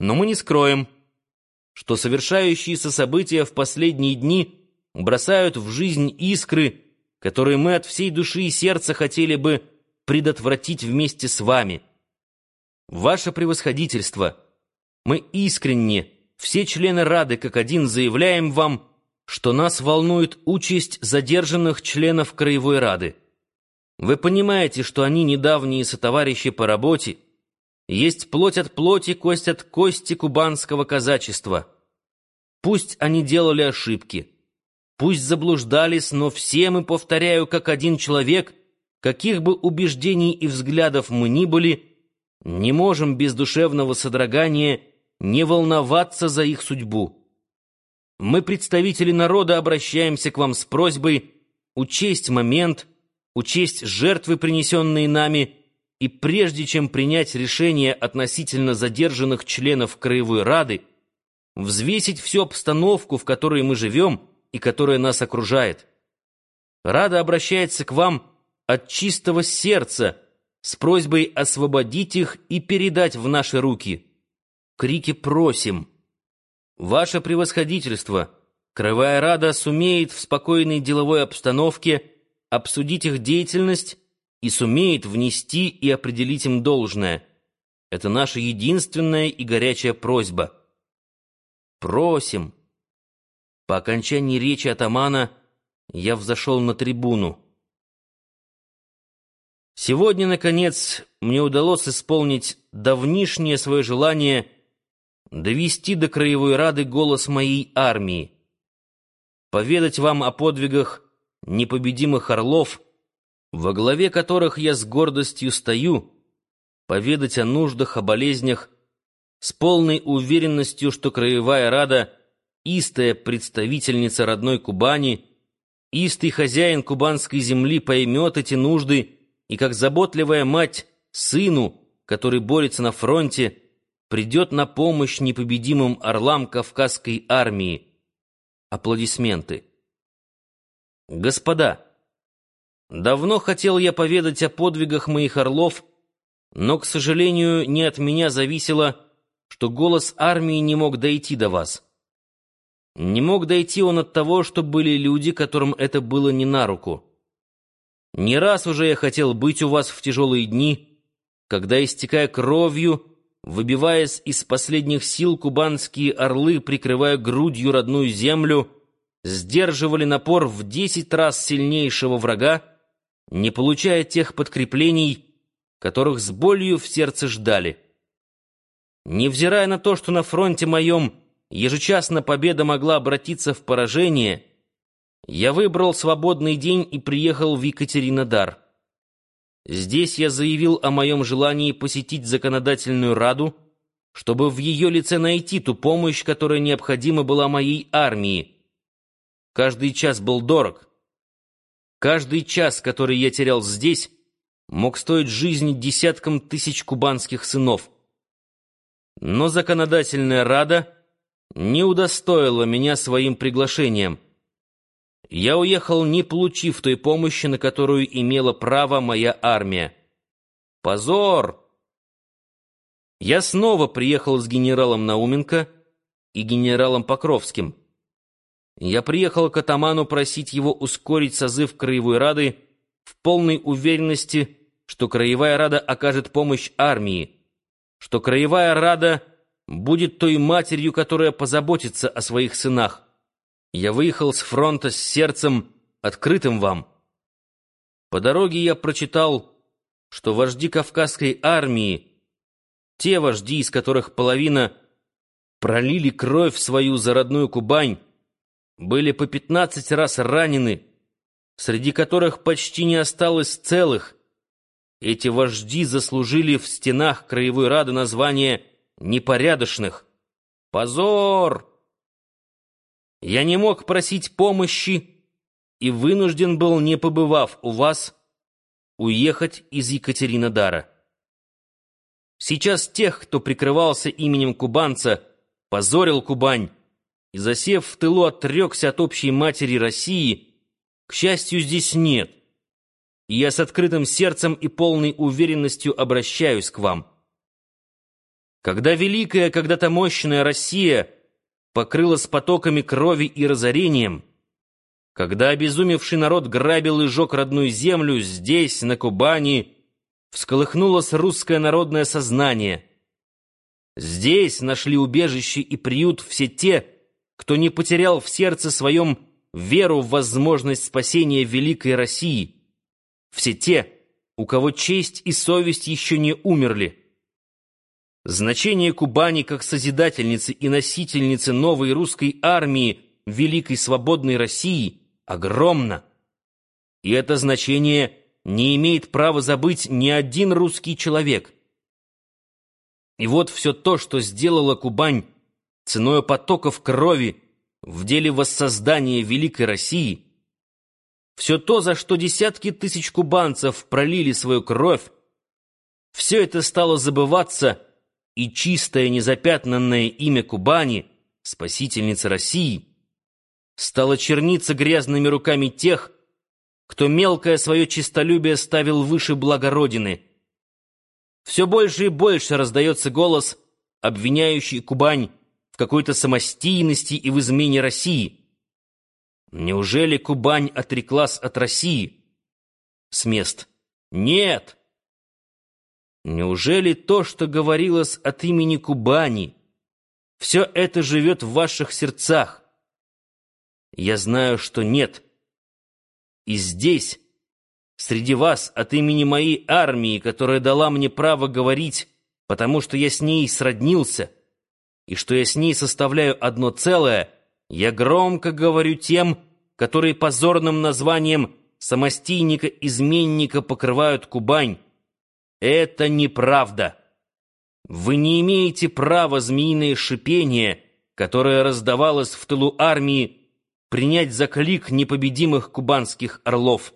Но мы не скроем, что совершающиеся события в последние дни бросают в жизнь искры, которые мы от всей души и сердца хотели бы предотвратить вместе с вами. Ваше превосходительство, мы искренне, все члены Рады как один заявляем вам, что нас волнует участь задержанных членов Краевой Рады. Вы понимаете, что они недавние сотоварищи по работе, есть плоть от плоти, кость от кости кубанского казачества. Пусть они делали ошибки, пусть заблуждались, но все мы, повторяю, как один человек, каких бы убеждений и взглядов мы ни были, не можем без душевного содрогания не волноваться за их судьбу. Мы, представители народа, обращаемся к вам с просьбой учесть момент, учесть жертвы, принесенные нами, и прежде чем принять решение относительно задержанных членов Краевой Рады, взвесить всю обстановку, в которой мы живем и которая нас окружает. Рада обращается к вам от чистого сердца с просьбой освободить их и передать в наши руки. Крики «Просим!» Ваше превосходительство, Краевая Рада сумеет в спокойной деловой обстановке обсудить их деятельность и сумеет внести и определить им должное. Это наша единственная и горячая просьба. Просим. По окончании речи атамана я взошел на трибуну. Сегодня, наконец, мне удалось исполнить давнишнее свое желание довести до Краевой Рады голос моей армии, поведать вам о подвигах непобедимых орлов, во главе которых я с гордостью стою, поведать о нуждах, о болезнях, с полной уверенностью, что Краевая Рада — истая представительница родной Кубани, истый хозяин кубанской земли поймет эти нужды и, как заботливая мать сыну, который борется на фронте, придет на помощь непобедимым орлам Кавказской армии. Аплодисменты. Господа! Давно хотел я поведать о подвигах моих орлов, но, к сожалению, не от меня зависело, что голос армии не мог дойти до вас. Не мог дойти он от того, что были люди, которым это было не на руку. Не раз уже я хотел быть у вас в тяжелые дни, когда, истекая кровью, выбиваясь из последних сил, кубанские орлы, прикрывая грудью родную землю, сдерживали напор в десять раз сильнейшего врага, не получая тех подкреплений, которых с болью в сердце ждали. Невзирая на то, что на фронте моем ежечасно победа могла обратиться в поражение, я выбрал свободный день и приехал в Екатеринодар. Здесь я заявил о моем желании посетить законодательную раду, чтобы в ее лице найти ту помощь, которая необходима была моей армии. Каждый час был дорог. Каждый час, который я терял здесь, мог стоить жизни десяткам тысяч кубанских сынов. Но законодательная рада не удостоила меня своим приглашением. Я уехал, не получив той помощи, на которую имела право моя армия. Позор! Я снова приехал с генералом Науменко и генералом Покровским. Я приехал к атаману просить его ускорить созыв Краевой Рады в полной уверенности, что Краевая Рада окажет помощь армии, что Краевая Рада будет той матерью, которая позаботится о своих сынах. Я выехал с фронта с сердцем, открытым вам. По дороге я прочитал, что вожди Кавказской армии, те вожди, из которых половина пролили кровь свою за родную Кубань, были по пятнадцать раз ранены, среди которых почти не осталось целых. Эти вожди заслужили в стенах Краевой Рады название «непорядочных». Позор! Я не мог просить помощи и вынужден был, не побывав у вас, уехать из Екатеринодара. Сейчас тех, кто прикрывался именем кубанца, позорил Кубань, и, засев в тылу, отрекся от общей матери России, к счастью, здесь нет. И я с открытым сердцем и полной уверенностью обращаюсь к вам. Когда великая, когда-то мощная Россия покрылась потоками крови и разорением, когда обезумевший народ грабил и жег родную землю, здесь, на Кубани, всколыхнулось русское народное сознание. Здесь нашли убежище и приют все те, кто не потерял в сердце своем веру в возможность спасения великой России, все те, у кого честь и совесть еще не умерли. Значение Кубани как созидательницы и носительницы новой русской армии Великой Свободной России огромно. И это значение не имеет права забыть ни один русский человек. И вот все то, что сделала Кубань ценой потоков крови в деле воссоздания Великой России, все то, за что десятки тысяч кубанцев пролили свою кровь, все это стало забываться и чистое незапятнанное имя Кубани, спасительницы России, стало черниться грязными руками тех, кто мелкое свое честолюбие ставил выше блага Родины. Все больше и больше раздается голос, обвиняющий Кубань какой-то самостийности и в измене России. Неужели Кубань отреклась от России? С мест. Нет! Неужели то, что говорилось от имени Кубани, все это живет в ваших сердцах? Я знаю, что нет. И здесь, среди вас, от имени моей армии, которая дала мне право говорить, потому что я с ней сроднился, и что я с ней составляю одно целое, я громко говорю тем, которые позорным названием самостийника-изменника покрывают Кубань, это неправда. Вы не имеете права змеиное шипение, которое раздавалось в тылу армии, принять за клик непобедимых кубанских орлов.